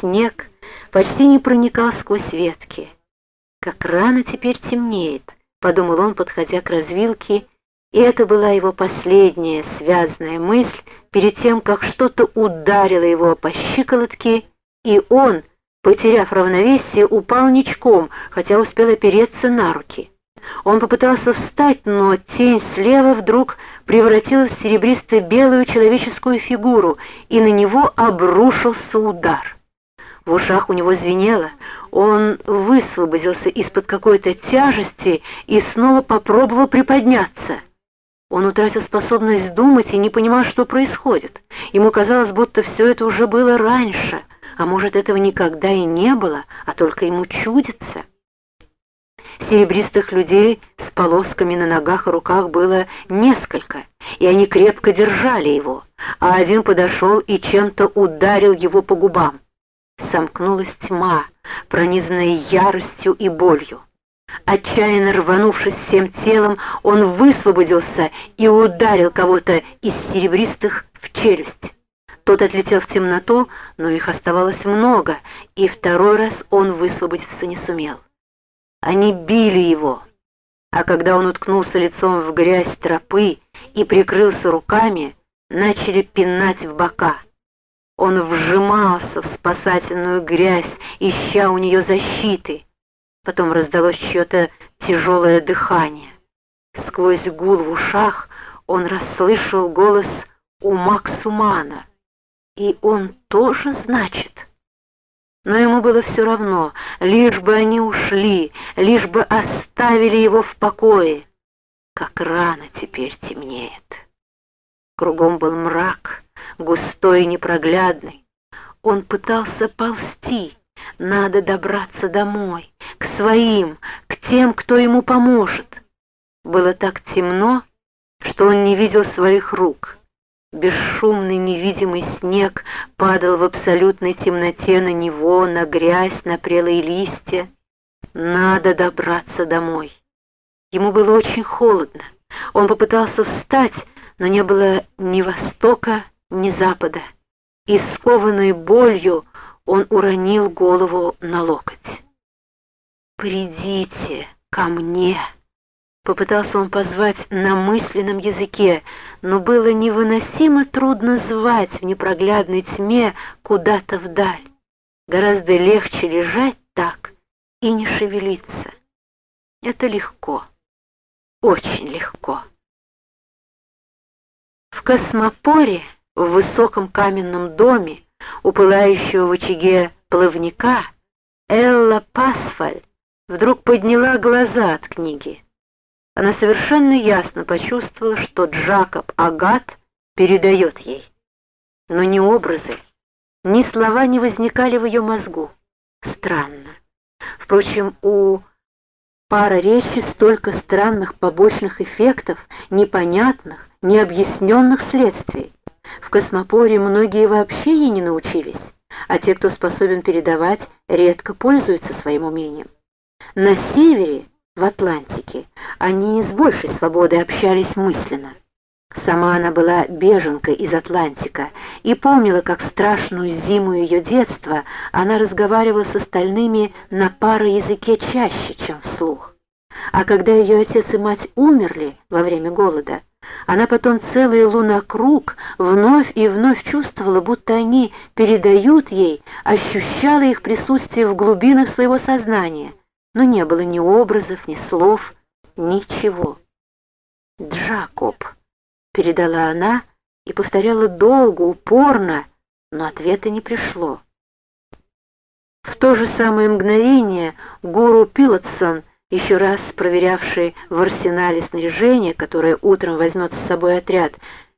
снег почти не проникал сквозь ветки. «Как рано теперь темнеет», — подумал он, подходя к развилке, и это была его последняя связанная мысль перед тем, как что-то ударило его по щиколотке, и он, потеряв равновесие, упал ничком, хотя успел опереться на руки. Он попытался встать, но тень слева вдруг превратилась в серебристо-белую человеческую фигуру, и на него обрушился удар. В ушах у него звенело, он высвободился из-под какой-то тяжести и снова попробовал приподняться. Он утратил способность думать и не понимал, что происходит. Ему казалось, будто все это уже было раньше, а может, этого никогда и не было, а только ему чудится. Серебристых людей с полосками на ногах и руках было несколько, и они крепко держали его, а один подошел и чем-то ударил его по губам. Сомкнулась тьма, пронизанная яростью и болью. Отчаянно рванувшись всем телом, он высвободился и ударил кого-то из серебристых в челюсть. Тот отлетел в темноту, но их оставалось много, и второй раз он высвободиться не сумел. Они били его, а когда он уткнулся лицом в грязь тропы и прикрылся руками, начали пинать в бока. Он вжимался в спасательную грязь, ища у нее защиты. Потом раздалось чье-то тяжелое дыхание. Сквозь гул в ушах он расслышал голос у Максумана. И он тоже, значит но ему было все равно, лишь бы они ушли, лишь бы оставили его в покое. Как рано теперь темнеет. Кругом был мрак, густой и непроглядный. Он пытался ползти, надо добраться домой, к своим, к тем, кто ему поможет. Было так темно, что он не видел своих рук. Бесшумный невидимый снег падал в абсолютной темноте на него, на грязь, на прелые листья. Надо добраться домой. Ему было очень холодно. Он попытался встать, но не было ни востока, ни запада. И скованной болью он уронил голову на локоть. «Придите ко мне!» Попытался он позвать на мысленном языке, но было невыносимо трудно звать в непроглядной тьме куда-то вдаль. Гораздо легче лежать так и не шевелиться. Это легко, очень легко. В космопоре, в высоком каменном доме, у пылающего в очаге плавника, Элла Пасфаль вдруг подняла глаза от книги она совершенно ясно почувствовала, что Джакоб Агат передает ей. Но ни образы, ни слова не возникали в ее мозгу. Странно. Впрочем, у пара речи столько странных побочных эффектов, непонятных, необъясненных следствий. В космопоре многие вообще ей не научились, а те, кто способен передавать, редко пользуются своим умением. На севере в Атлантике, они с большей свободой общались мысленно. Сама она была беженкой из Атлантика и помнила, как страшную зиму ее детства она разговаривала с остальными на пароязыке чаще, чем вслух. А когда ее отец и мать умерли во время голода, она потом целый лунокруг вновь и вновь чувствовала, будто они передают ей, ощущала их присутствие в глубинах своего сознания, но не было ни образов, ни слов, ничего. «Джакоб», — передала она и повторяла долго, упорно, но ответа не пришло. В то же самое мгновение гуру Пилотсон, еще раз проверявший в арсенале снаряжение, которое утром возьмет с собой отряд,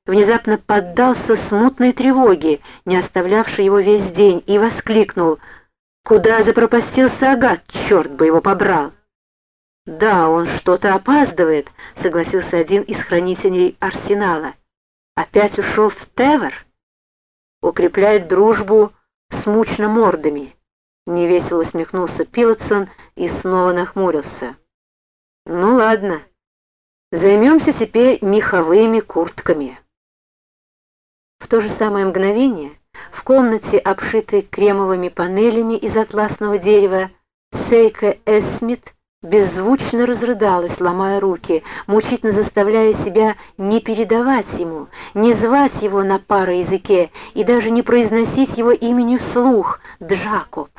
внезапно поддался смутной тревоге, не оставлявшей его весь день, и воскликнул — Куда запропастился Агат, черт бы его побрал? Да, он что-то опаздывает, согласился один из хранителей арсенала. Опять ушел в Тевер? Укрепляет дружбу с мордами. Невесело усмехнулся Пилотсон и снова нахмурился. Ну ладно, займемся теперь меховыми куртками. В то же самое мгновение В комнате, обшитой кремовыми панелями из атласного дерева, Сейка Эсмит беззвучно разрыдалась, ломая руки, мучительно заставляя себя не передавать ему, не звать его на пароязыке и даже не произносить его имени вслух «Джакоб».